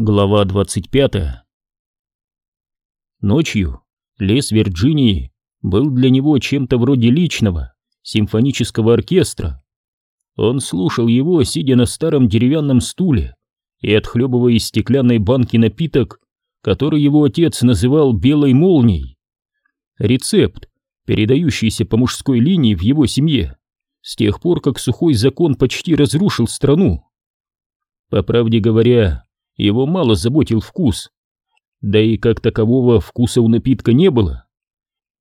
Глава 25 Ночью лес Вирджинии был для него чем-то вроде личного симфонического оркестра. Он слушал его, сидя на старом деревянном стуле и отхлебывая из стеклянной банки напиток, который его отец называл «белой молнией». Рецепт, передающийся по мужской линии в его семье, с тех пор, как сухой закон почти разрушил страну. По правде говоря, его мало заботил вкус. Да и как такового вкуса у напитка не было.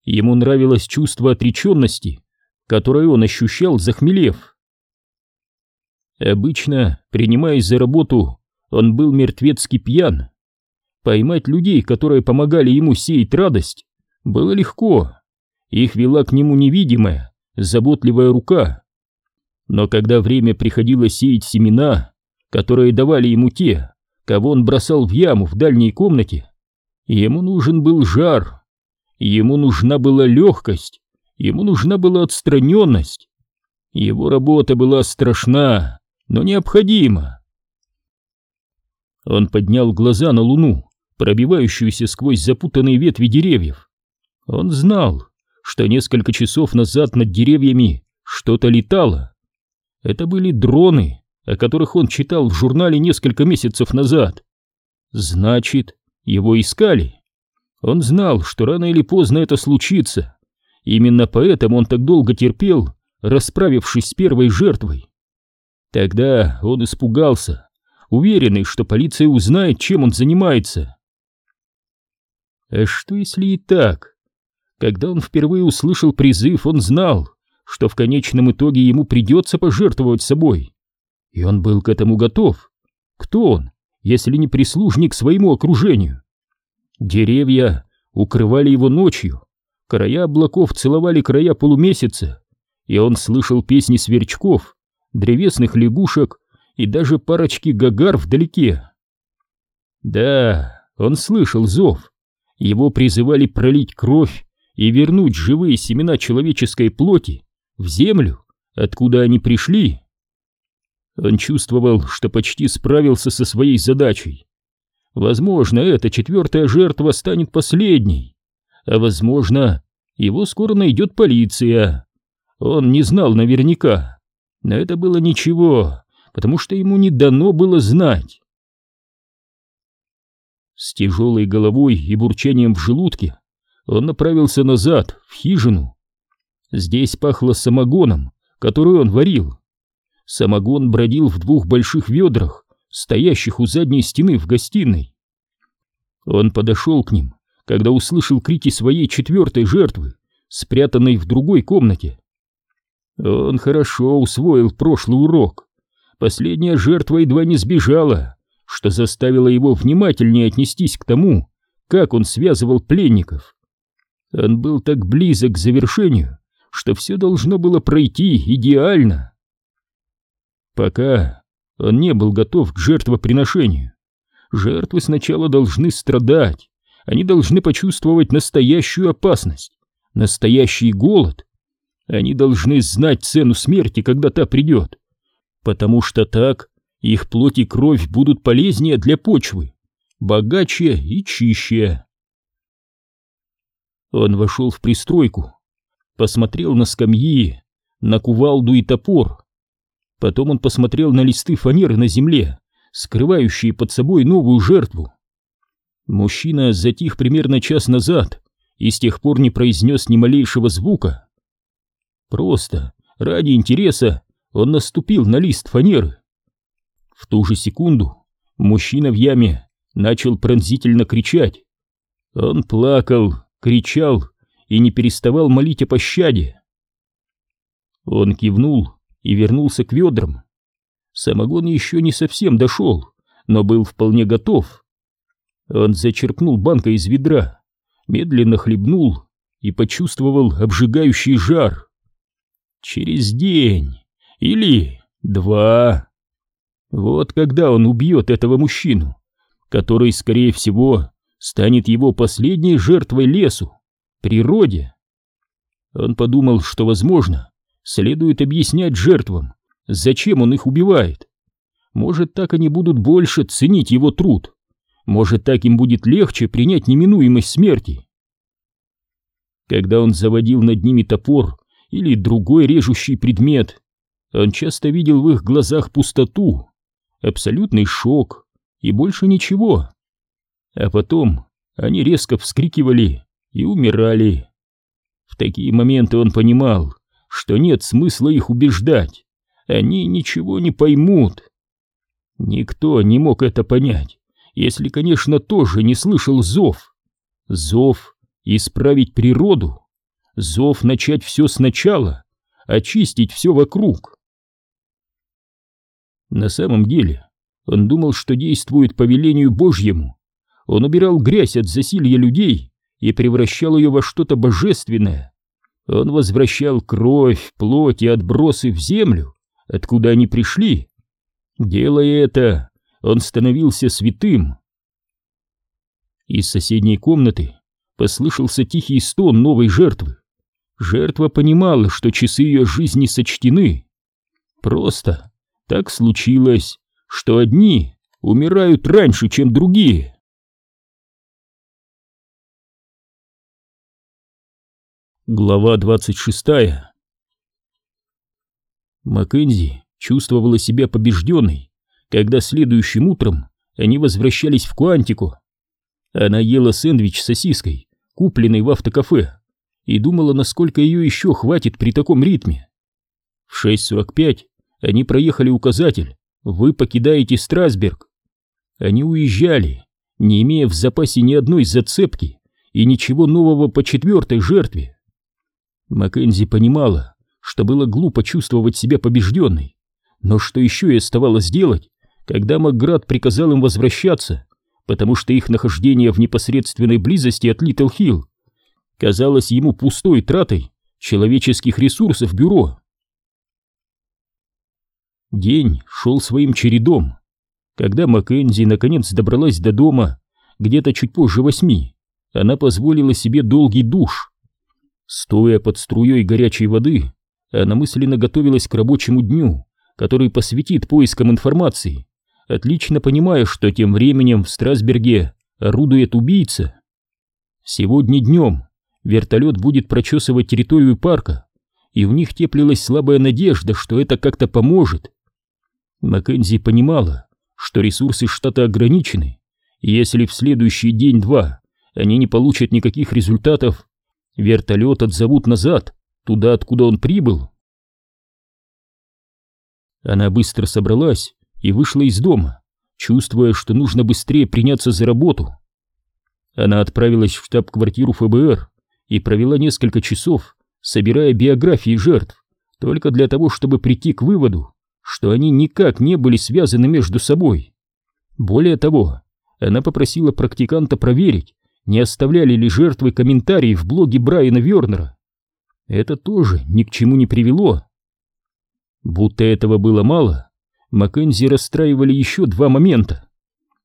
Ему нравилось чувство отреченности, которое он ощущал, захмелев. Обычно, принимаясь за работу, он был мертвецки пьян. Поймать людей, которые помогали ему сеять радость, было легко. Их вела к нему невидимая, заботливая рука. Но когда время приходило сеять семена, которые давали ему те, кого он бросал в яму в дальней комнате. Ему нужен был жар, ему нужна была легкость, ему нужна была отстраненность. Его работа была страшна, но необходима. Он поднял глаза на луну, пробивающуюся сквозь запутанные ветви деревьев. Он знал, что несколько часов назад над деревьями что-то летало. Это были дроны, о которых он читал в журнале несколько месяцев назад. Значит, его искали. Он знал, что рано или поздно это случится. Именно поэтому он так долго терпел, расправившись с первой жертвой. Тогда он испугался, уверенный, что полиция узнает, чем он занимается. А что если и так? Когда он впервые услышал призыв, он знал, что в конечном итоге ему придется пожертвовать собой. И он был к этому готов. Кто он, если не прислужник своему окружению? Деревья укрывали его ночью, края облаков целовали края полумесяца, и он слышал песни сверчков, древесных лягушек и даже парочки гагар вдалеке. Да, он слышал зов. Его призывали пролить кровь и вернуть живые семена человеческой плоти в землю, откуда они пришли. Он чувствовал, что почти справился со своей задачей. Возможно, эта четвертая жертва станет последней. А возможно, его скоро найдет полиция. Он не знал наверняка. Но это было ничего, потому что ему не дано было знать. С тяжелой головой и бурчанием в желудке он направился назад, в хижину. Здесь пахло самогоном, который он варил. Самогон бродил в двух больших ведрах, стоящих у задней стены в гостиной. Он подошел к ним, когда услышал крики своей четвертой жертвы, спрятанной в другой комнате. Он хорошо усвоил прошлый урок. Последняя жертва едва не сбежала, что заставило его внимательнее отнестись к тому, как он связывал пленников. Он был так близок к завершению, что все должно было пройти идеально. Пока он не был готов к жертвоприношению. Жертвы сначала должны страдать, они должны почувствовать настоящую опасность, настоящий голод. Они должны знать цену смерти, когда та придет, потому что так их плоть и кровь будут полезнее для почвы, богаче и чище. Он вошел в пристройку, посмотрел на скамьи, на кувалду и топор, Потом он посмотрел на листы фанеры на земле, скрывающие под собой новую жертву. Мужчина затих примерно час назад и с тех пор не произнес ни малейшего звука. Просто, ради интереса, он наступил на лист фанеры. В ту же секунду мужчина в яме начал пронзительно кричать. Он плакал, кричал и не переставал молить о пощаде. Он кивнул и вернулся к ведрам. Самогон еще не совсем дошел, но был вполне готов. Он зачерпнул банкой из ведра, медленно хлебнул и почувствовал обжигающий жар. Через день или два. Вот когда он убьет этого мужчину, который, скорее всего, станет его последней жертвой лесу, природе. Он подумал, что, возможно, следует объяснять жертвам, зачем он их убивает. Может, так они будут больше ценить его труд, Может, так им будет легче принять неминуемость смерти. Когда он заводил над ними топор или другой режущий предмет, он часто видел в их глазах пустоту, абсолютный шок и больше ничего. А потом они резко вскрикивали и умирали. В такие моменты он понимал, что нет смысла их убеждать, они ничего не поймут. Никто не мог это понять, если, конечно, тоже не слышал зов. Зов исправить природу, зов начать все сначала, очистить все вокруг. На самом деле, он думал, что действует по велению Божьему. Он убирал грязь от засилья людей и превращал ее во что-то божественное. Он возвращал кровь, плоть и отбросы в землю, откуда они пришли. Делая это, он становился святым. Из соседней комнаты послышался тихий стон новой жертвы. Жертва понимала, что часы ее жизни сочтены. Просто так случилось, что одни умирают раньше, чем другие. Глава 26 Маккензи чувствовала себя побежденной, когда следующим утром они возвращались в Куантику. Она ела сэндвич с сосиской, купленный в автокафе, и думала, насколько ее еще хватит при таком ритме. В 6.45 они проехали указатель «Вы покидаете Страсберг». Они уезжали, не имея в запасе ни одной зацепки и ничего нового по четвертой жертве. Маккензи понимала, что было глупо чувствовать себя побежденной, но что еще и оставалось делать, когда Макград приказал им возвращаться, потому что их нахождение в непосредственной близости от Литл Хилл казалось ему пустой тратой человеческих ресурсов бюро. День шел своим чередом. Когда Маккензи наконец добралась до дома, где-то чуть позже восьми, она позволила себе долгий душ. Стоя под струей горячей воды, она мысленно готовилась к рабочему дню, который посвятит поискам информации, отлично понимая, что тем временем в Страсберге орудует убийца. Сегодня днем вертолет будет прочесывать территорию парка, и в них теплилась слабая надежда, что это как-то поможет. Маккензи понимала, что ресурсы штата ограничены, и если в следующий день-два они не получат никаких результатов, Вертолет отзовут назад, туда, откуда он прибыл. Она быстро собралась и вышла из дома, чувствуя, что нужно быстрее приняться за работу. Она отправилась в штаб-квартиру ФБР и провела несколько часов, собирая биографии жертв, только для того, чтобы прийти к выводу, что они никак не были связаны между собой. Более того, она попросила практиканта проверить, не оставляли ли жертвы комментарии в блоге Брайана Вернера. Это тоже ни к чему не привело. Будто этого было мало, Маккензи расстраивали еще два момента.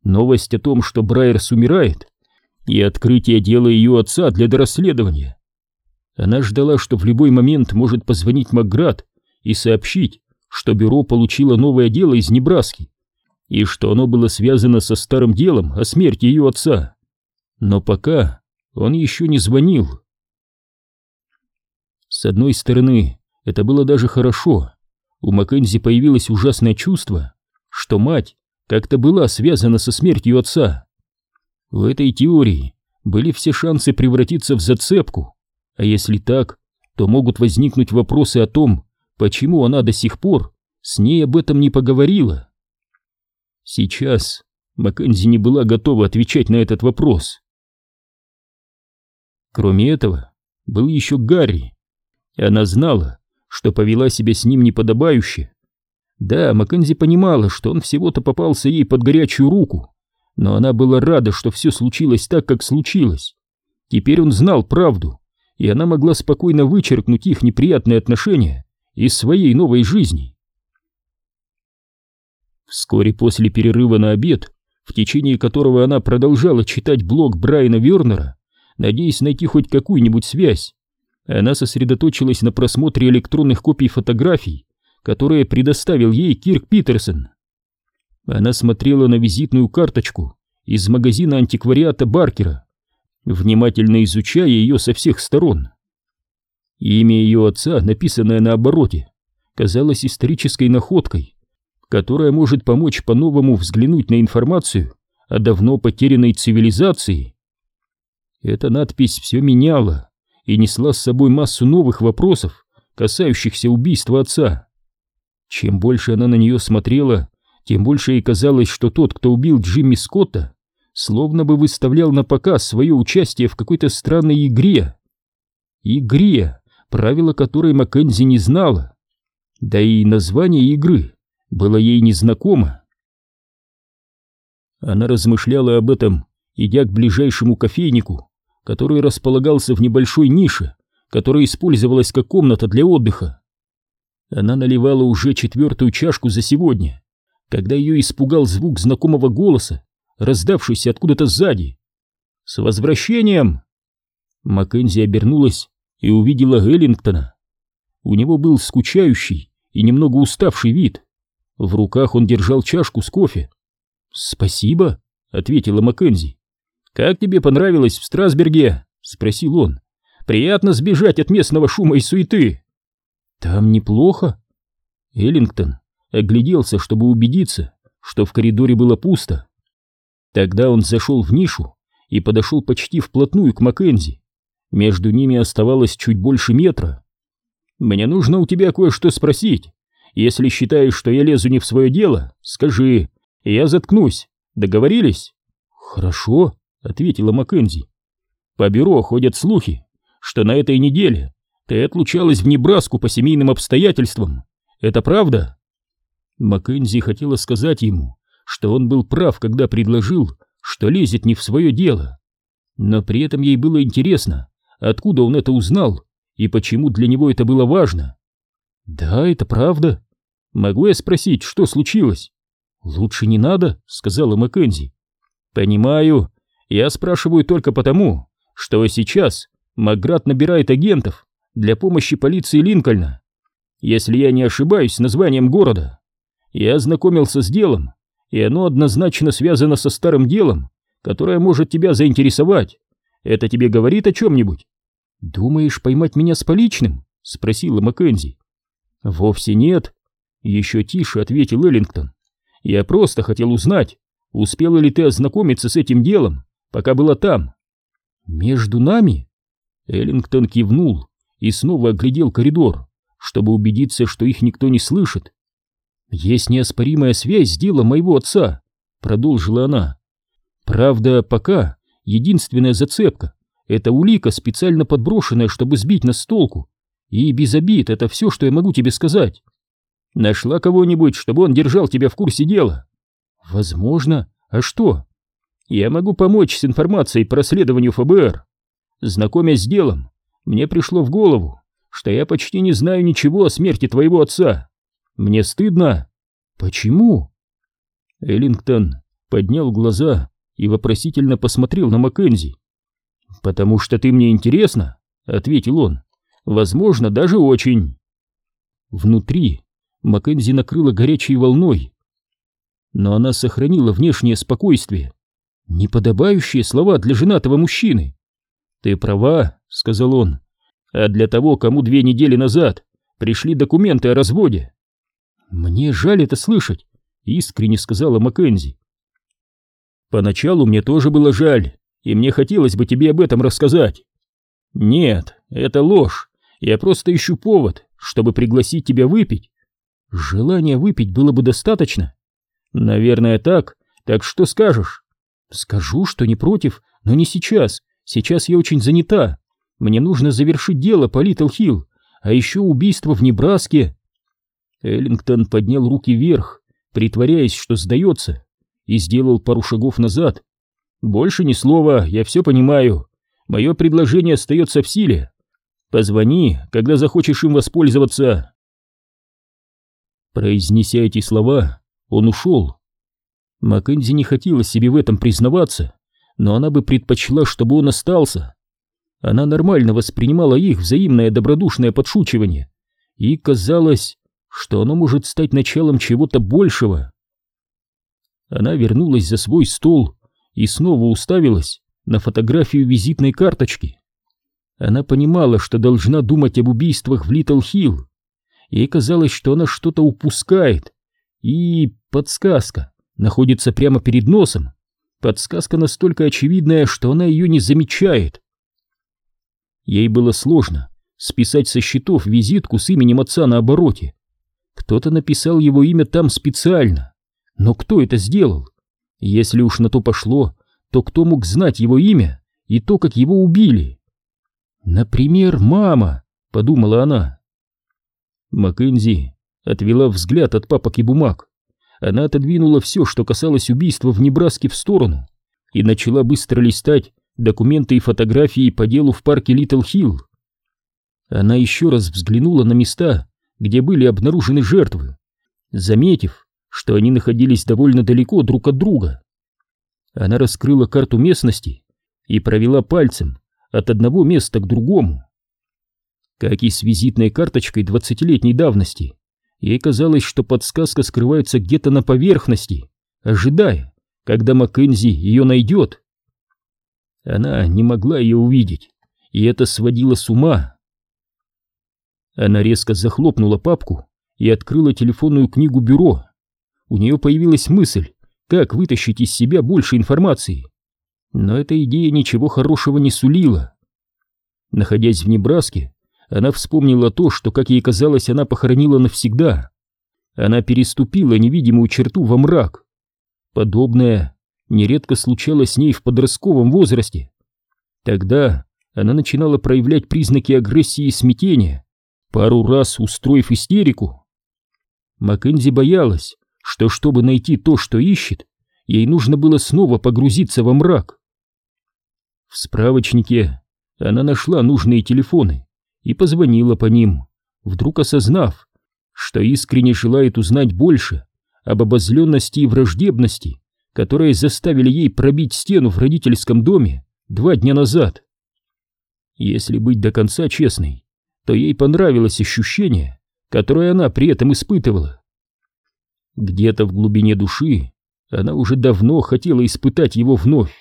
Новость о том, что Брайерс умирает, и открытие дела ее отца для дорасследования. Она ждала, что в любой момент может позвонить Макград и сообщить, что бюро получило новое дело из Небраски, и что оно было связано со старым делом о смерти ее отца но пока он еще не звонил. С одной стороны, это было даже хорошо. У Маккензи появилось ужасное чувство, что мать как-то была связана со смертью отца. В этой теории были все шансы превратиться в зацепку, а если так, то могут возникнуть вопросы о том, почему она до сих пор с ней об этом не поговорила. Сейчас Маккензи не была готова отвечать на этот вопрос. Кроме этого, был еще Гарри. Она знала, что повела себя с ним неподобающе. Да, Маккензи понимала, что он всего-то попался ей под горячую руку, но она была рада, что все случилось так, как случилось. Теперь он знал правду, и она могла спокойно вычеркнуть их неприятные отношения из своей новой жизни. Вскоре после перерыва на обед, в течение которого она продолжала читать блог Брайана Вернера, надеясь найти хоть какую-нибудь связь. Она сосредоточилась на просмотре электронных копий фотографий, которые предоставил ей Кирк Питерсон. Она смотрела на визитную карточку из магазина антиквариата Баркера, внимательно изучая ее со всех сторон. Имя ее отца, написанное на обороте, казалось исторической находкой, которая может помочь по-новому взглянуть на информацию о давно потерянной цивилизации. Эта надпись все меняла и несла с собой массу новых вопросов, касающихся убийства отца. Чем больше она на нее смотрела, тем больше ей казалось, что тот, кто убил Джимми Скотта, словно бы выставлял на показ свое участие в какой-то странной игре. Игре, правила которой Маккензи не знала. Да и название игры было ей незнакомо. Она размышляла об этом, идя к ближайшему кофейнику, который располагался в небольшой нише, которая использовалась как комната для отдыха. Она наливала уже четвертую чашку за сегодня, когда ее испугал звук знакомого голоса, раздавшийся откуда-то сзади. «С возвращением!» Маккензи обернулась и увидела Эллингтона. У него был скучающий и немного уставший вид. В руках он держал чашку с кофе. «Спасибо», — ответила Маккензи. «Как тебе понравилось в Страсберге?» — спросил он. «Приятно сбежать от местного шума и суеты». «Там неплохо». Эллингтон огляделся, чтобы убедиться, что в коридоре было пусто. Тогда он зашел в нишу и подошел почти вплотную к Маккензи. Между ними оставалось чуть больше метра. «Мне нужно у тебя кое-что спросить. Если считаешь, что я лезу не в свое дело, скажи, я заткнусь. Договорились?» «Хорошо», — ответила Маккензи. «По бюро ходят слухи, что на этой неделе ты отлучалась в Небраску по семейным обстоятельствам. Это правда?» Маккензи хотела сказать ему, что он был прав, когда предложил, что лезет не в свое дело. Но при этом ей было интересно, откуда он это узнал и почему для него это было важно. «Да, это правда. Могу я спросить, что случилось?» «Лучше не надо», — сказала Маккензи. «Понимаю. Я спрашиваю только потому, что сейчас Макград набирает агентов для помощи полиции Линкольна. Если я не ошибаюсь названием города, я ознакомился с делом, и оно однозначно связано со старым делом, которое может тебя заинтересовать. Это тебе говорит о чем-нибудь? Думаешь поймать меня с поличным? Спросила Маккензи. Вовсе нет. Еще тише ответил Эллингтон. Я просто хотел узнать, успела ли ты ознакомиться с этим делом, пока была там. Между нами? Эллингтон кивнул и снова оглядел коридор, чтобы убедиться, что их никто не слышит. «Есть неоспоримая связь с делом моего отца», — продолжила она. «Правда, пока единственная зацепка — это улика, специально подброшенная, чтобы сбить нас с толку. И без обид это все, что я могу тебе сказать. Нашла кого-нибудь, чтобы он держал тебя в курсе дела?» «Возможно. А что?» «Я могу помочь с информацией по расследованию ФБР. Знакомясь с делом, мне пришло в голову, что я почти не знаю ничего о смерти твоего отца». Мне стыдно. Почему? Эллингтон поднял глаза и вопросительно посмотрел на Маккензи. «Потому что ты мне интересна», — ответил он. «Возможно, даже очень». Внутри Маккензи накрыла горячей волной. Но она сохранила внешнее спокойствие. Неподобающие слова для женатого мужчины. «Ты права», — сказал он. «А для того, кому две недели назад пришли документы о разводе, «Мне жаль это слышать», — искренне сказала Маккензи. «Поначалу мне тоже было жаль, и мне хотелось бы тебе об этом рассказать. Нет, это ложь, я просто ищу повод, чтобы пригласить тебя выпить. Желания выпить было бы достаточно? Наверное, так, так что скажешь?» «Скажу, что не против, но не сейчас, сейчас я очень занята. Мне нужно завершить дело по Литл Хилл, а еще убийство в Небраске». Эллингтон поднял руки вверх, притворяясь, что сдается, и сделал пару шагов назад. «Больше ни слова, я все понимаю. Мое предложение остается в силе. Позвони, когда захочешь им воспользоваться». Произнеся эти слова, он ушел. Маккензи не хотела себе в этом признаваться, но она бы предпочла, чтобы он остался. Она нормально воспринимала их взаимное добродушное подшучивание, и, казалось, что оно может стать началом чего-то большего. Она вернулась за свой стол и снова уставилась на фотографию визитной карточки. Она понимала, что должна думать об убийствах в Литл-Хилл. Ей казалось, что она что-то упускает. И подсказка находится прямо перед носом. Подсказка настолько очевидная, что она ее не замечает. Ей было сложно списать со счетов визитку с именем отца на обороте. Кто-то написал его имя там специально. Но кто это сделал? Если уж на то пошло, то кто мог знать его имя и то, как его убили? Например, мама, подумала она. Маккензи отвела взгляд от папок и бумаг. Она отодвинула все, что касалось убийства в Небраске, в сторону и начала быстро листать документы и фотографии по делу в парке Литл Хилл. Она еще раз взглянула на места, где были обнаружены жертвы, заметив, что они находились довольно далеко друг от друга. Она раскрыла карту местности и провела пальцем от одного места к другому. Как и с визитной карточкой двадцатилетней давности, ей казалось, что подсказка скрывается где-то на поверхности, ожидая, когда Маккензи ее найдет. Она не могла ее увидеть, и это сводило с ума. Она резко захлопнула папку и открыла телефонную книгу бюро. У нее появилась мысль, как вытащить из себя больше информации. Но эта идея ничего хорошего не сулила. Находясь в Небраске, она вспомнила то, что, как ей казалось, она похоронила навсегда. Она переступила невидимую черту во мрак. Подобное нередко случалось с ней в подростковом возрасте. Тогда она начинала проявлять признаки агрессии и смятения, пару раз устроив истерику. Маккензи боялась, что чтобы найти то, что ищет, ей нужно было снова погрузиться во мрак. В справочнике она нашла нужные телефоны и позвонила по ним, вдруг осознав, что искренне желает узнать больше об обозленности и враждебности, которые заставили ей пробить стену в родительском доме два дня назад. Если быть до конца честной, то ей понравилось ощущение, которое она при этом испытывала. Где-то в глубине души она уже давно хотела испытать его вновь.